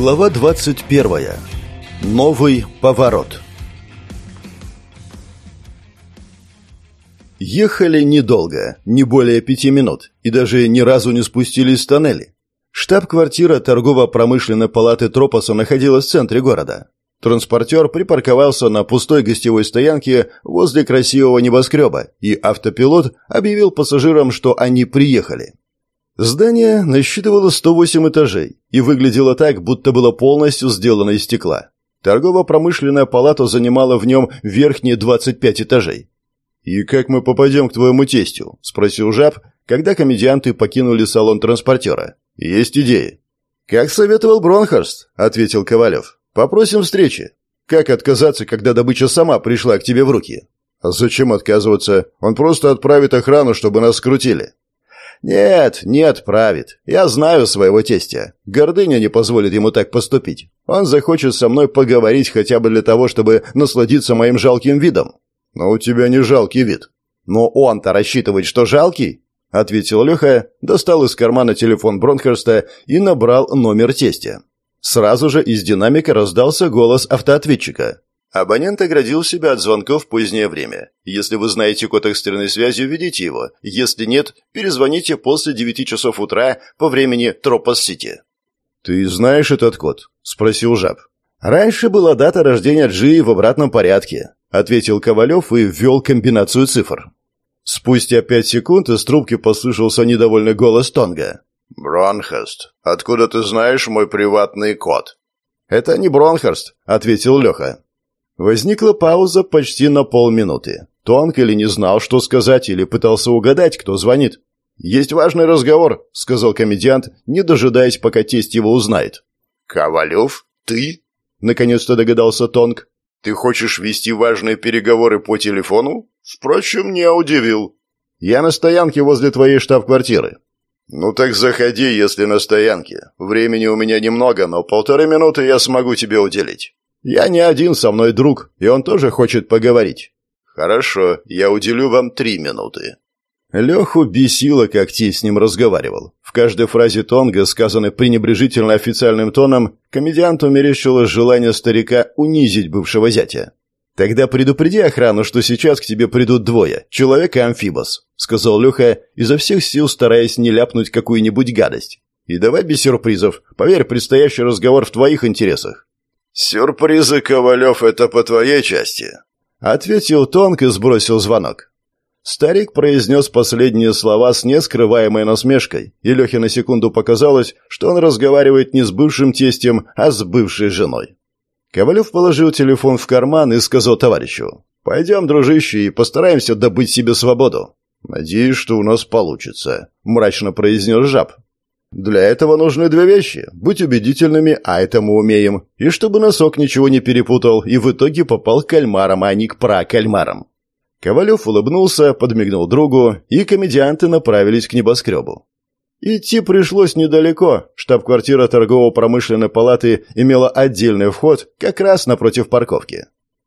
Глава 21. Новый поворот. Ехали недолго, не более пяти минут, и даже ни разу не спустились с тоннели. Штаб-квартира торгово-промышленной палаты Тропоса находилась в центре города. Транспортер припарковался на пустой гостевой стоянке возле красивого небоскреба, и автопилот объявил пассажирам, что они приехали. Здание насчитывало 108 этажей и выглядело так, будто было полностью сделано из стекла. Торгово-промышленная палата занимала в нем верхние 25 этажей. «И как мы попадем к твоему тестю?» – спросил Жаб, когда комедианты покинули салон транспортера. «Есть идеи». «Как советовал Бронхарст», – ответил Ковалев. «Попросим встречи. Как отказаться, когда добыча сама пришла к тебе в руки?» «А зачем отказываться? Он просто отправит охрану, чтобы нас скрутили». «Нет, не отправит. Я знаю своего тестя. Гордыня не позволит ему так поступить. Он захочет со мной поговорить хотя бы для того, чтобы насладиться моим жалким видом». «Но у тебя не жалкий вид». «Но он-то рассчитывает, что жалкий?» — ответил Леха, достал из кармана телефон Бронхерста и набрал номер тестя. Сразу же из динамика раздался голос автоответчика. Абонент оградил себя от звонков в позднее время. Если вы знаете код экстренной связи, введите его. Если нет, перезвоните после 9 часов утра по времени Тропос-Сити. «Ты знаешь этот код?» – спросил Жаб. «Раньше была дата рождения Джи в обратном порядке», – ответил Ковалев и ввел комбинацию цифр. Спустя пять секунд из трубки послышался недовольный голос Тонга. «Бронхаст, откуда ты знаешь мой приватный код?» «Это не Бронхарст», — ответил Леха. Возникла пауза почти на полминуты. Тонк или не знал, что сказать, или пытался угадать, кто звонит. «Есть важный разговор», — сказал комедиант, не дожидаясь, пока тесть его узнает. «Ковалев? Ты?» — наконец-то догадался Тонк. «Ты хочешь вести важные переговоры по телефону? Впрочем, не удивил». «Я на стоянке возле твоей штаб-квартиры». «Ну так заходи, если на стоянке. Времени у меня немного, но полторы минуты я смогу тебе уделить». Я не один, со мной друг, и он тоже хочет поговорить. Хорошо, я уделю вам три минуты. Леху бесило, как Ти с ним разговаривал. В каждой фразе Тонга, сказанной пренебрежительно официальным тоном, комедианту мерещилось желание старика унизить бывшего зятя. «Тогда предупреди охрану, что сейчас к тебе придут двое, человек и амфибос», — сказал Леха, изо всех сил стараясь не ляпнуть какую-нибудь гадость. «И давай без сюрпризов. Поверь, предстоящий разговор в твоих интересах. «Сюрпризы, Ковалев, это по твоей части», — ответил Тонк и сбросил звонок. Старик произнес последние слова с нескрываемой насмешкой, и Лехе на секунду показалось, что он разговаривает не с бывшим тестем, а с бывшей женой. Ковалев положил телефон в карман и сказал товарищу, «Пойдем, дружище, и постараемся добыть себе свободу». «Надеюсь, что у нас получится», — мрачно произнес жаб. Для этого нужны две вещи – быть убедительными, а это мы умеем, и чтобы носок ничего не перепутал и в итоге попал к кальмарам, а не к прокальмарам. Ковалев улыбнулся, подмигнул другу, и комедианты направились к небоскребу. Идти пришлось недалеко. Штаб-квартира торгово-промышленной палаты имела отдельный вход как раз напротив парковки.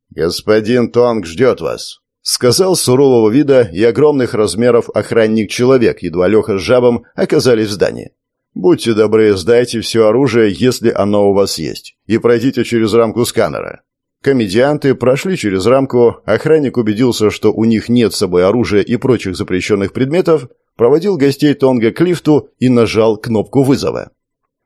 «Господин Тонг ждет вас», — сказал сурового вида и огромных размеров охранник-человек, едва Леха с жабом оказались в здании. Будьте добры, сдайте все оружие, если оно у вас есть, и пройдите через рамку сканера. Комедианты прошли через рамку, охранник убедился, что у них нет с собой оружия и прочих запрещенных предметов, проводил гостей Тонга к лифту и нажал кнопку вызова.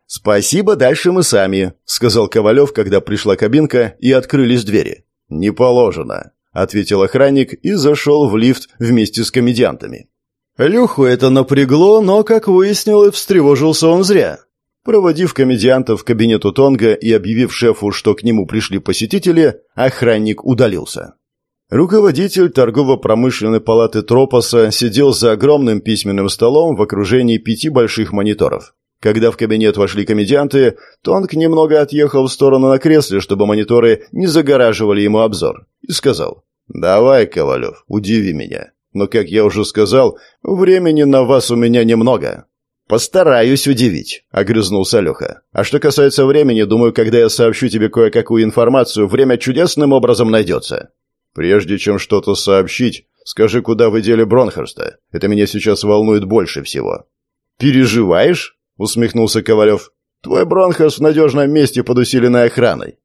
«Спасибо, дальше мы сами», — сказал Ковалев, когда пришла кабинка и открылись двери. «Не положено», — ответил охранник и зашел в лифт вместе с комедиантами. Люху это напрягло, но, как выяснилось, встревожился он зря. Проводив комедианта в кабинету Тонга и объявив шефу, что к нему пришли посетители, охранник удалился. Руководитель торгово-промышленной палаты Тропоса сидел за огромным письменным столом в окружении пяти больших мониторов. Когда в кабинет вошли комедианты, Тонг немного отъехал в сторону на кресле, чтобы мониторы не загораживали ему обзор, и сказал «Давай, Ковалев, удиви меня но, как я уже сказал, времени на вас у меня немного». «Постараюсь удивить», — огрызнулся Леха. «А что касается времени, думаю, когда я сообщу тебе кое-какую информацию, время чудесным образом найдется». «Прежде чем что-то сообщить, скажи, куда вы дели Бронхерста. Это меня сейчас волнует больше всего». «Переживаешь?» — усмехнулся Ковалев. Твой Бронхерст в надежном месте под усиленной охраной».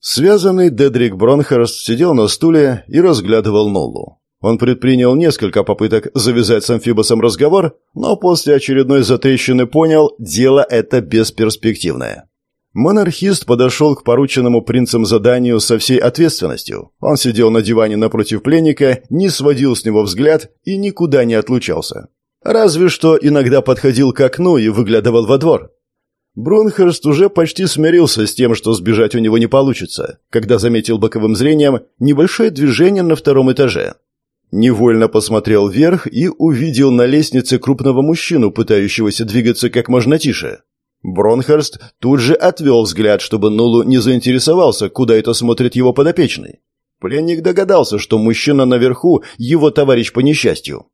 Связанный Дедрик Бронхерст сидел на стуле и разглядывал Ноллу. Он предпринял несколько попыток завязать с амфибосом разговор, но после очередной затрещины понял, дело это бесперспективное. Монархист подошел к порученному принцем заданию со всей ответственностью. Он сидел на диване напротив пленника, не сводил с него взгляд и никуда не отлучался. Разве что иногда подходил к окну и выглядывал во двор. Брунхерст уже почти смирился с тем, что сбежать у него не получится, когда заметил боковым зрением небольшое движение на втором этаже. Невольно посмотрел вверх и увидел на лестнице крупного мужчину, пытающегося двигаться как можно тише. Бронхерст тут же отвел взгляд, чтобы Нулу не заинтересовался, куда это смотрит его подопечный. Пленник догадался, что мужчина наверху – его товарищ по несчастью.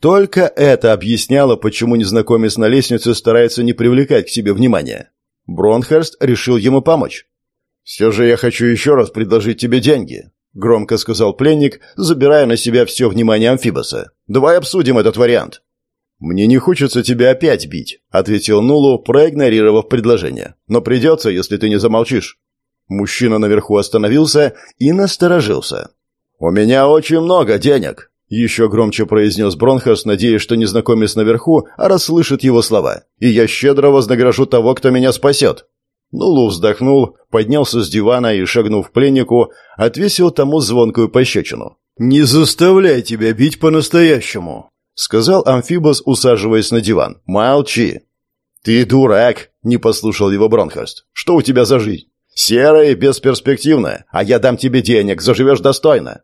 Только это объясняло, почему незнакомец на лестнице старается не привлекать к себе внимания. Бронхерст решил ему помочь. «Все же я хочу еще раз предложить тебе деньги», — громко сказал пленник, забирая на себя все внимание амфибоса. «Давай обсудим этот вариант». «Мне не хочется тебя опять бить», — ответил Нулу, проигнорировав предложение. «Но придется, если ты не замолчишь». Мужчина наверху остановился и насторожился. «У меня очень много денег», — еще громче произнес Бронхас, надеясь, что незнакомец наверху расслышит его слова. «И я щедро вознагражу того, кто меня спасет». Нулу вздохнул, поднялся с дивана и, шагнув пленнику, отвесил тому звонкую пощечину. «Не заставляй тебя бить по-настоящему!» сказал Амфибос, усаживаясь на диван. «Молчи!» «Ты дурак!» — не послушал его Бронхарст. «Что у тебя за жизнь? Серая и бесперспективная, а я дам тебе денег, заживешь достойно!»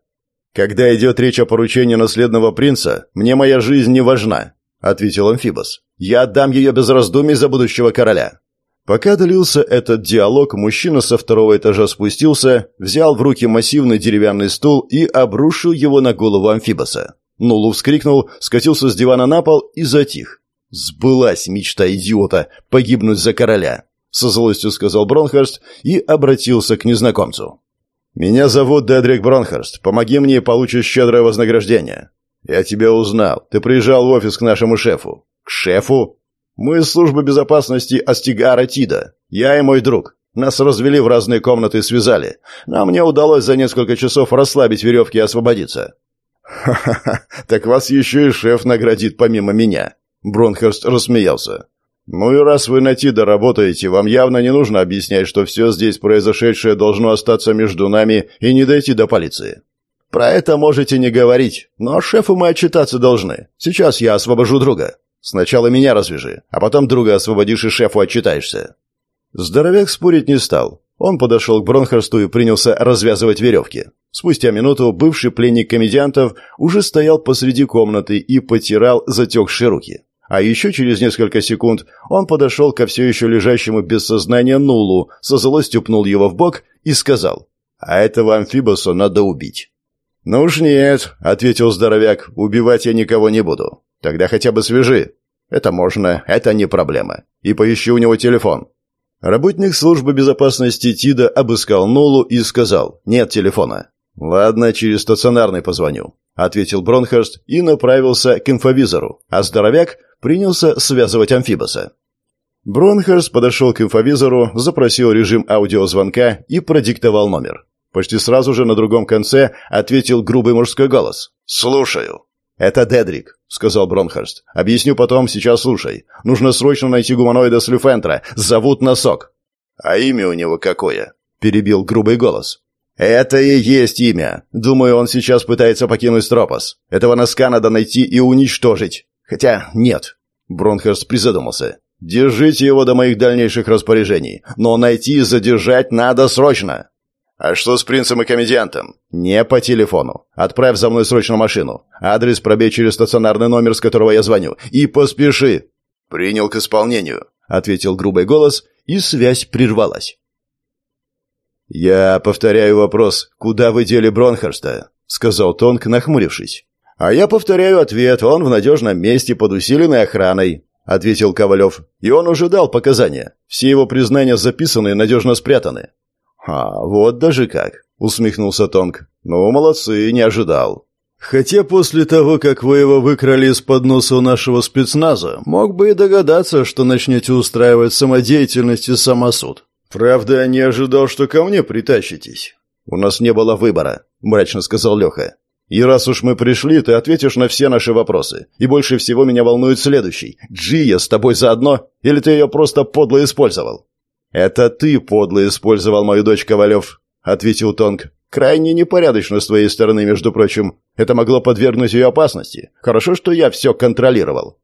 «Когда идет речь о поручении наследного принца, мне моя жизнь не важна», — ответил Амфибос. «Я отдам ее без раздумий за будущего короля». Пока длился этот диалог, мужчина со второго этажа спустился, взял в руки массивный деревянный стул и обрушил его на голову Амфибоса. Нулу вскрикнул, скатился с дивана на пол и затих. «Сбылась мечта идиота — погибнуть за короля», — со злостью сказал Бронхерст и обратился к незнакомцу. «Меня зовут Дедрик Бронхерст. Помоги мне, и получишь щедрое вознаграждение». «Я тебя узнал. Ты приезжал в офис к нашему шефу». «К шефу?» «Мы из службы безопасности Астигара Тида. Я и мой друг. Нас развели в разные комнаты и связали. Но мне удалось за несколько часов расслабить веревки и освободиться. «Ха-ха-ха, так вас еще и шеф наградит помимо меня», — Бронхерст рассмеялся. «Ну и раз вы на Тида работаете, вам явно не нужно объяснять, что все здесь произошедшее должно остаться между нами и не дойти до полиции. Про это можете не говорить, но шефу мы отчитаться должны. Сейчас я освобожу друга. Сначала меня развяжи, а потом друга освободишь и шефу отчитаешься». Здоровяк спорить не стал. Он подошел к Бронхерсту и принялся развязывать веревки. Спустя минуту бывший пленник комедиантов уже стоял посреди комнаты и потирал затекшие руки. А еще через несколько секунд он подошел ко все еще лежащему без сознания Нулу, со злостью пнул его в бок и сказал, «А этого амфибоса надо убить». «Ну уж нет», — ответил здоровяк, — «убивать я никого не буду. Тогда хотя бы свяжи». «Это можно, это не проблема. И поищи у него телефон». Работник службы безопасности ТИДа обыскал Нулу и сказал «нет телефона». «Ладно, через стационарный позвоню», — ответил Бронхерст и направился к инфовизору, а здоровяк принялся связывать амфибоса. Бронхерст подошел к инфовизору, запросил режим аудиозвонка и продиктовал номер. Почти сразу же на другом конце ответил грубый мужской голос. «Слушаю». «Это Дедрик», — сказал Бронхерст. «Объясню потом, сейчас слушай. Нужно срочно найти гуманоида с Люфентра. Зовут Носок». «А имя у него какое?» — перебил грубый голос. «Это и есть имя. Думаю, он сейчас пытается покинуть Стропос. Этого носка надо найти и уничтожить. Хотя нет». Бронхерст призадумался. «Держите его до моих дальнейших распоряжений. Но найти и задержать надо срочно». «А что с принцем и комедиантом?» «Не по телефону. Отправь за мной срочно машину. Адрес пробей через стационарный номер, с которого я звоню. И поспеши». «Принял к исполнению», — ответил грубый голос, и связь прервалась. «Я повторяю вопрос, куда вы дели Бронхерста?» — сказал Тонк, нахмурившись. «А я повторяю ответ, он в надежном месте под усиленной охраной», — ответил Ковалев. «И он уже дал показания. Все его признания записаны и надежно спрятаны». «А, вот даже как», — усмехнулся Тонк. «Ну, молодцы, не ожидал». Хотя после того, как вы его выкрали из-под носа у нашего спецназа, мог бы и догадаться, что начнете устраивать самодеятельность и самосуд. Правда, не ожидал, что ко мне притащитесь. У нас не было выбора, мрачно сказал Леха. И раз уж мы пришли, ты ответишь на все наши вопросы. И больше всего меня волнует следующий. Джия с тобой заодно? Или ты ее просто подло использовал? Это ты подло использовал мою дочь Ковалев, ответил Тонг. Крайне непорядочно с твоей стороны, между прочим. Это могло подвергнуть ее опасности. Хорошо, что я все контролировал.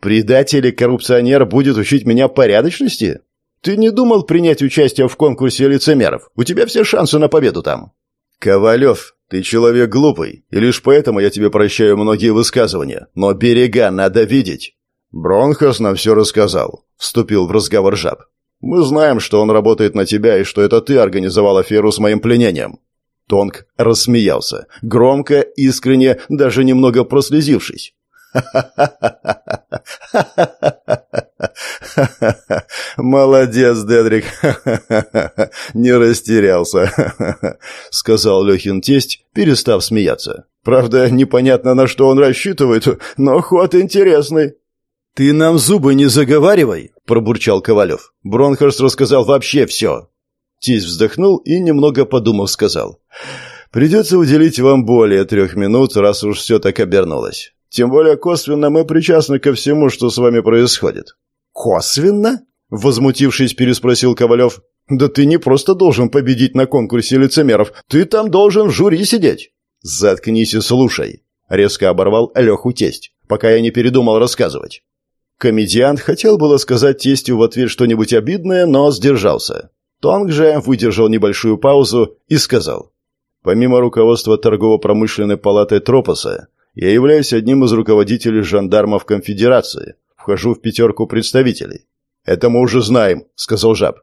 Предатель и коррупционер будет учить меня порядочности? Ты не думал принять участие в конкурсе лицемеров? У тебя все шансы на победу там. Ковалев, ты человек глупый, и лишь поэтому я тебе прощаю многие высказывания. Но берега надо видеть. Бронхос нам все рассказал. Вступил в разговор жаб. Мы знаем, что он работает на тебя и что это ты организовал аферу с моим пленением. Тонг рассмеялся. Громко, искренне, даже немного прослезившись. Молодец, Дедрик. Не растерялся, сказал Лехин тесть, перестав смеяться. Правда, непонятно, на что он рассчитывает, но ход интересный. Ты нам зубы не заговаривай, пробурчал Ковалев. Бронхарст рассказал вообще все. Тесть вздохнул и, немного подумав, сказал. «Придется уделить вам более трех минут, раз уж все так обернулось. Тем более косвенно мы причастны ко всему, что с вами происходит». «Косвенно?» — возмутившись, переспросил Ковалев. «Да ты не просто должен победить на конкурсе лицемеров, ты там должен в жюри сидеть». «Заткнись и слушай», — резко оборвал Леху тесть, пока я не передумал рассказывать. Комедиант хотел было сказать тестю в ответ что-нибудь обидное, но сдержался. Тонг же выдержал небольшую паузу и сказал. «Помимо руководства торгово-промышленной палаты Тропоса, я являюсь одним из руководителей жандармов конфедерации, вхожу в пятерку представителей». «Это мы уже знаем», — сказал Жаб.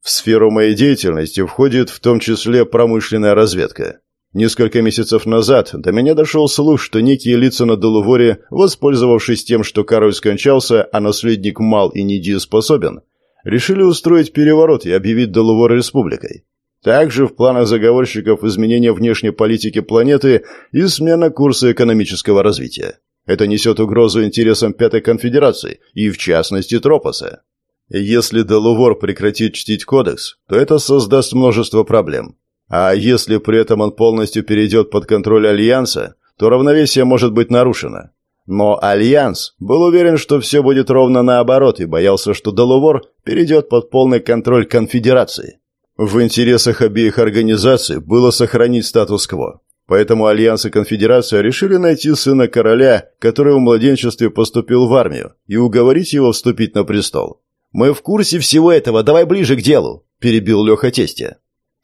«В сферу моей деятельности входит в том числе промышленная разведка. Несколько месяцев назад до меня дошел слух, что некие лица на Долуворе, воспользовавшись тем, что Кароль скончался, а наследник мал и недееспособен, решили устроить переворот и объявить Долувор республикой. Также в планах заговорщиков изменение внешней политики планеты и смена курса экономического развития. Это несет угрозу интересам Пятой Конфедерации и, в частности, Тропоса. Если Делувор прекратит чтить кодекс, то это создаст множество проблем. А если при этом он полностью перейдет под контроль Альянса, то равновесие может быть нарушено. Но Альянс был уверен, что все будет ровно наоборот, и боялся, что Долувор перейдет под полный контроль конфедерации. В интересах обеих организаций было сохранить статус-кво. Поэтому Альянс и Конфедерация решили найти сына короля, который в младенчестве поступил в армию, и уговорить его вступить на престол. «Мы в курсе всего этого, давай ближе к делу», – перебил Леха тестя.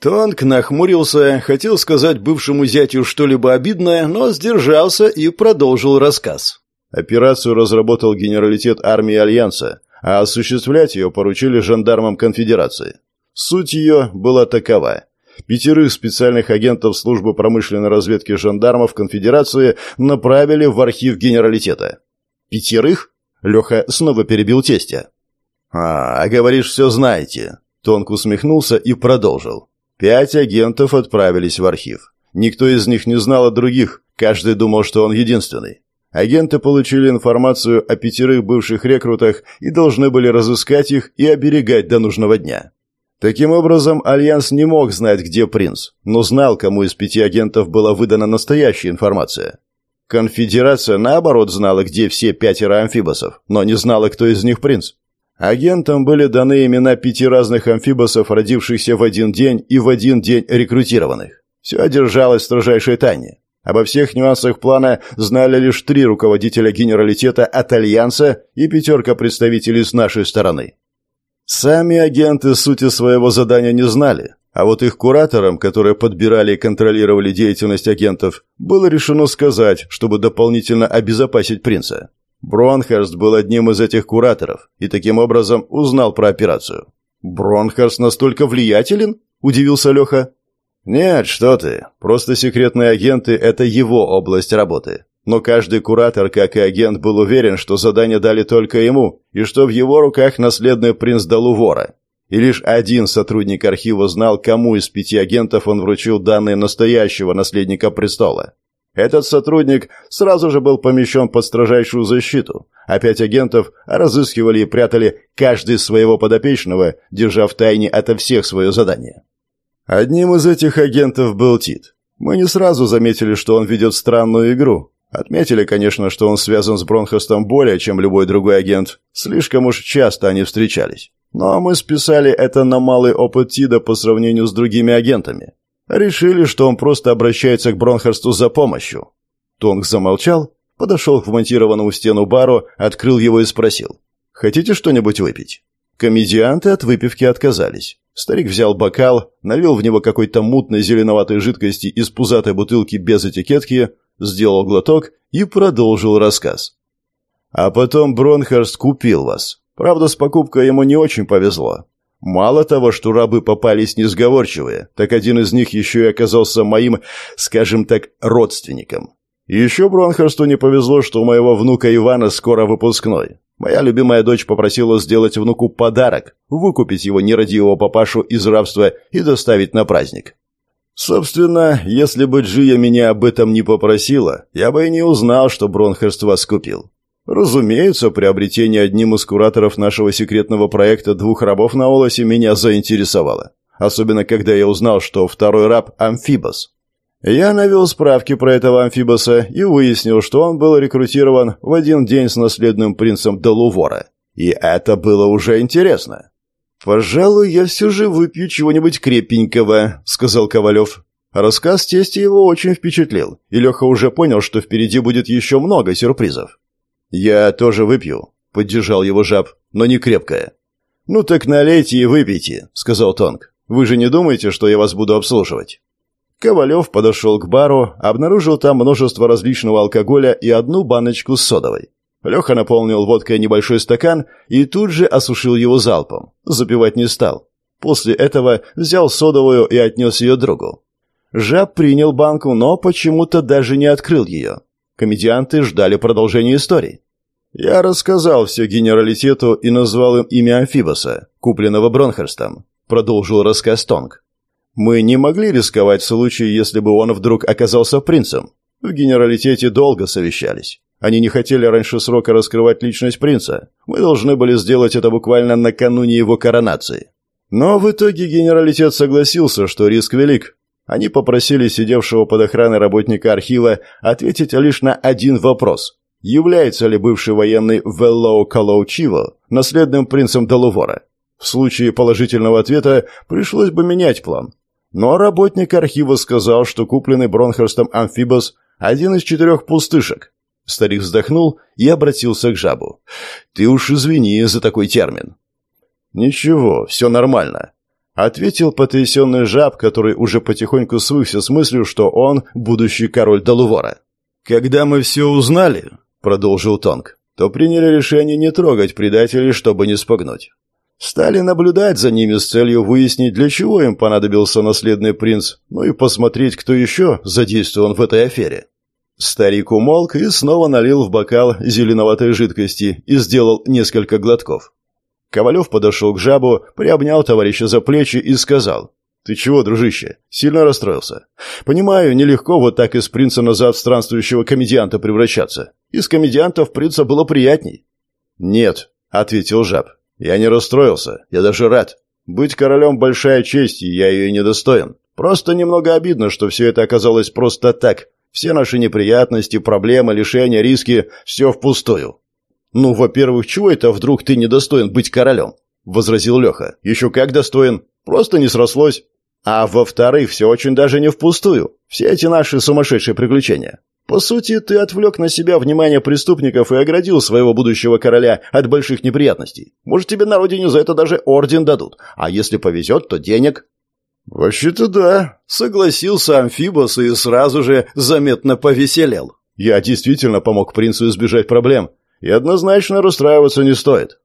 Тонг нахмурился, хотел сказать бывшему зятю что-либо обидное, но сдержался и продолжил рассказ. Операцию разработал генералитет армии Альянса, а осуществлять ее поручили жандармам конфедерации. Суть ее была такова. Пятерых специальных агентов службы промышленной разведки жандармов конфедерации направили в архив генералитета. «Пятерых?» — Леха снова перебил тестя. «А, а говоришь, все знаете». Тонк усмехнулся и продолжил. Пять агентов отправились в архив. Никто из них не знал о других, каждый думал, что он единственный. Агенты получили информацию о пятерых бывших рекрутах и должны были разыскать их и оберегать до нужного дня. Таким образом, Альянс не мог знать, где принц, но знал, кому из пяти агентов была выдана настоящая информация. Конфедерация, наоборот, знала, где все пятеро амфибосов, но не знала, кто из них принц. Агентам были даны имена пяти разных амфибосов, родившихся в один день и в один день рекрутированных. Все держалось в строжайшей тайне. Обо всех нюансах плана знали лишь три руководителя генералитета от Альянса и пятерка представителей с нашей стороны. Сами агенты сути своего задания не знали, а вот их кураторам, которые подбирали и контролировали деятельность агентов, было решено сказать, чтобы дополнительно обезопасить принца. Бронхерст был одним из этих кураторов и таким образом узнал про операцию. «Бронхерст настолько влиятелен?» – удивился Леха. «Нет, что ты. Просто секретные агенты – это его область работы. Но каждый куратор, как и агент, был уверен, что задание дали только ему, и что в его руках наследный принц Далувора. И лишь один сотрудник архива знал, кому из пяти агентов он вручил данные настоящего наследника престола. Этот сотрудник сразу же был помещен под строжайшую защиту, а пять агентов разыскивали и прятали каждый своего подопечного, держа в тайне ото всех свое задание. Одним из этих агентов был Тит. Мы не сразу заметили, что он ведет странную игру. Отметили, конечно, что он связан с Бронхостом более, чем любой другой агент. Слишком уж часто они встречались. Но мы списали это на малый опыт Тида по сравнению с другими агентами. Решили, что он просто обращается к Бронхерсту за помощью. Тонг замолчал, подошел к вмонтированному в стену бару, открыл его и спросил. «Хотите что-нибудь выпить?» Комедианты от выпивки отказались. Старик взял бокал, налил в него какой-то мутной зеленоватой жидкости из пузатой бутылки без этикетки, сделал глоток и продолжил рассказ. «А потом Бронхерст купил вас. Правда, с покупкой ему не очень повезло. Мало того, что рабы попались несговорчивые, так один из них еще и оказался моим, скажем так, родственником. Еще Бронхерсту не повезло, что у моего внука Ивана скоро выпускной. Моя любимая дочь попросила сделать внуку подарок, выкупить его нерадивого папашу из рабства и доставить на праздник. Собственно, если бы Джия меня об этом не попросила, я бы и не узнал, что Бронхерст вас купил. Разумеется, приобретение одним из кураторов нашего секретного проекта двух рабов на Олосе меня заинтересовало. Особенно, когда я узнал, что второй раб – Амфибос. Я навел справки про этого Амфибоса и выяснил, что он был рекрутирован в один день с наследным принцем Делувора. И это было уже интересно. «Пожалуй, я все же выпью чего-нибудь крепенького», — сказал Ковалев. Рассказ тести его очень впечатлил, и Леха уже понял, что впереди будет еще много сюрпризов. «Я тоже выпью», — поддержал его жаб, — «но не крепкое». «Ну так налейте и выпейте», — сказал Тонг. «Вы же не думаете, что я вас буду обслуживать?» Ковалев подошел к бару, обнаружил там множество различного алкоголя и одну баночку с содовой. Леха наполнил водкой небольшой стакан и тут же осушил его залпом. Запивать не стал. После этого взял содовую и отнес ее другу. Жаб принял банку, но почему-то даже не открыл ее. Комедианты ждали продолжения истории. Я рассказал все генералитету и назвал им имя Амфибоса, купленного Бронхерстом. Продолжил рассказ Тонг. Мы не могли рисковать в случае, если бы он вдруг оказался принцем. В генералитете долго совещались. Они не хотели раньше срока раскрывать личность принца. Мы должны были сделать это буквально накануне его коронации. Но в итоге генералитет согласился, что риск велик. Они попросили сидевшего под охраной работника архива ответить лишь на один вопрос является ли бывший военный Веллоу Калоучиво наследным принцем Делувора. В случае положительного ответа пришлось бы менять план. Но работник архива сказал, что купленный Бронхерстом амфибос – один из четырех пустышек. Старик вздохнул и обратился к жабу. «Ты уж извини за такой термин». «Ничего, все нормально», — ответил потрясенный жаб, который уже потихоньку свыкся с мыслью, что он будущий король Далувора. «Когда мы все узнали, продолжил Тонг, то приняли решение не трогать предателей, чтобы не спугнуть. Стали наблюдать за ними с целью выяснить, для чего им понадобился наследный принц, ну и посмотреть, кто еще задействован в этой афере. Старик умолк и снова налил в бокал зеленоватой жидкости и сделал несколько глотков. Ковалев подошел к жабу, приобнял товарища за плечи и сказал «Ты чего, дружище? Сильно расстроился? Понимаю, нелегко вот так из принца назад странствующего комедианта превращаться. Из комедиантов принца было приятней». «Нет», — ответил жаб. «Я не расстроился. Я даже рад. Быть королем — большая честь, и я ее недостоин. Просто немного обидно, что все это оказалось просто так. Все наши неприятности, проблемы, лишения, риски — все впустую». «Ну, во-первых, чего это вдруг ты недостоин быть королем?» — возразил Леха. «Еще как достоин. Просто не срослось. А во-вторых, все очень даже не впустую. Все эти наши сумасшедшие приключения. По сути, ты отвлек на себя внимание преступников и оградил своего будущего короля от больших неприятностей. Может, тебе на родине за это даже орден дадут. А если повезет, то денег. Вообще-то да. Согласился Амфибос и сразу же заметно повеселел. Я действительно помог принцу избежать проблем. И однозначно расстраиваться не стоит.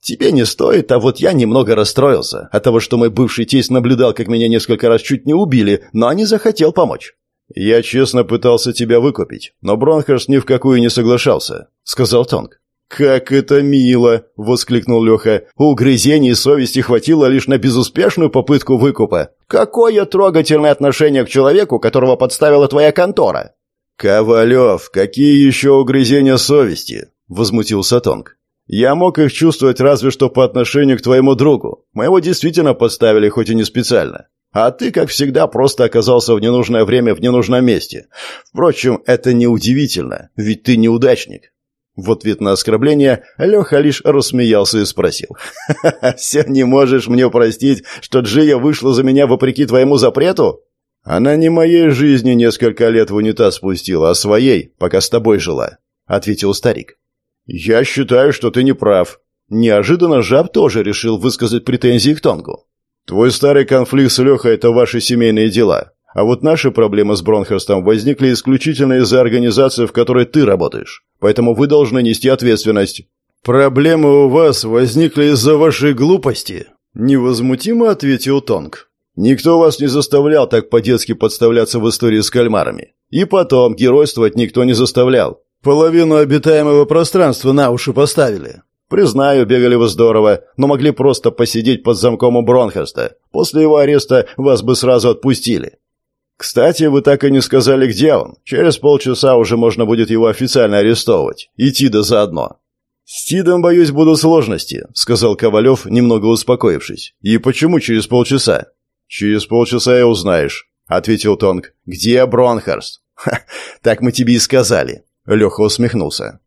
Тебе не стоит, а вот я немного расстроился от того, что мой бывший тесть наблюдал, как меня несколько раз чуть не убили, но не захотел помочь. Я честно пытался тебя выкупить, но Бронхерст ни в какую не соглашался, сказал Тонг. «Как это мило!» — воскликнул Леха. «Угрызений совести хватило лишь на безуспешную попытку выкупа. Какое трогательное отношение к человеку, которого подставила твоя контора!» «Ковалев, какие еще угрызения совести?» — возмутился Тонг. «Я мог их чувствовать разве что по отношению к твоему другу. Моего действительно подставили, хоть и не специально. А ты, как всегда, просто оказался в ненужное время в ненужном месте. Впрочем, это неудивительно, ведь ты неудачник. В ответ на оскорбление Леха лишь рассмеялся и спросил. «Ха-ха, все не можешь мне простить, что Джия вышла за меня вопреки твоему запрету?» «Она не моей жизни несколько лет в унитаз спустила, а своей, пока с тобой жила», — ответил старик. «Я считаю, что ты не прав». Неожиданно Жаб тоже решил высказать претензии к Тонгу. Твой старый конфликт с Лехой – это ваши семейные дела. А вот наши проблемы с Бронхерстом возникли исключительно из-за организации, в которой ты работаешь. Поэтому вы должны нести ответственность. Проблемы у вас возникли из-за вашей глупости, невозмутимо ответил Тонг. Никто вас не заставлял так по-детски подставляться в истории с кальмарами. И потом, геройствовать никто не заставлял. Половину обитаемого пространства на уши поставили. Признаю, бегали вы здорово, но могли просто посидеть под замком у Бронхерста. После его ареста вас бы сразу отпустили. Кстати, вы так и не сказали, где он. Через полчаса уже можно будет его официально арестовывать. И Тида заодно. «С Тидом, боюсь, будут сложности», — сказал Ковалев, немного успокоившись. «И почему через полчаса?» «Через полчаса и узнаешь», — ответил Тонг. «Где Бронхерст?» «Ха, так мы тебе и сказали», — Леха усмехнулся.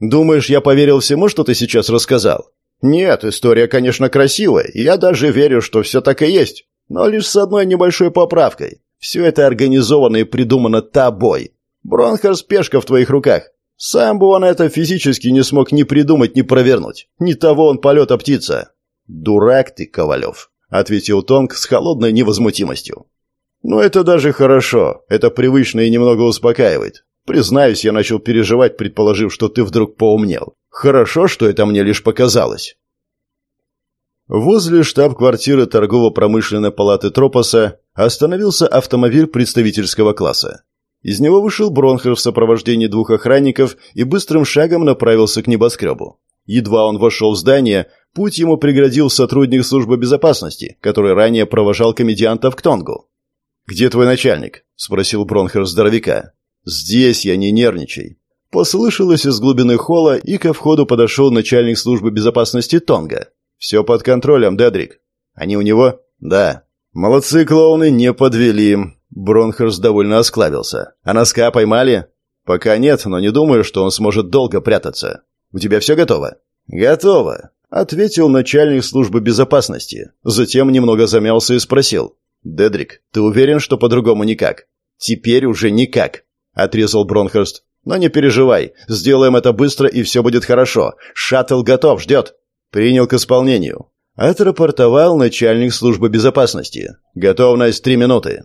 Думаешь, я поверил всему, что ты сейчас рассказал? Нет, история, конечно, красивая, и я даже верю, что все так и есть. Но лишь с одной небольшой поправкой. Все это организовано и придумано тобой. Бронхар спешка в твоих руках. Сам бы он это физически не смог ни придумать, ни провернуть. Не того он полета птица. «Дурак ты, Ковалев», — ответил Тонг с холодной невозмутимостью. «Ну, это даже хорошо. Это привычно и немного успокаивает. Признаюсь, я начал переживать, предположив, что ты вдруг поумнел. Хорошо, что это мне лишь показалось. Возле штаб-квартиры торгово-промышленной палаты Тропоса остановился автомобиль представительского класса. Из него вышел Бронхер в сопровождении двух охранников и быстрым шагом направился к небоскребу. Едва он вошел в здание, путь ему преградил сотрудник службы безопасности, который ранее провожал комедиантов к Тонгу. «Где твой начальник?» – спросил Бронхер здоровяка. «Здесь я не нервничай». Послышалось из глубины холла, и ко входу подошел начальник службы безопасности Тонга. «Все под контролем, Дедрик». «Они у него?» «Да». «Молодцы, клоуны, не подвели». Бронхерс довольно осклабился. «А носка поймали?» «Пока нет, но не думаю, что он сможет долго прятаться. У тебя все готово?» «Готово», — ответил начальник службы безопасности. Затем немного замялся и спросил. «Дедрик, ты уверен, что по-другому никак?» «Теперь уже никак», отрезал Бронхерст. «Но не переживай, сделаем это быстро, и все будет хорошо. Шаттл готов, ждет». «Принял к исполнению». Отрапортовал начальник службы безопасности. «Готовность три минуты».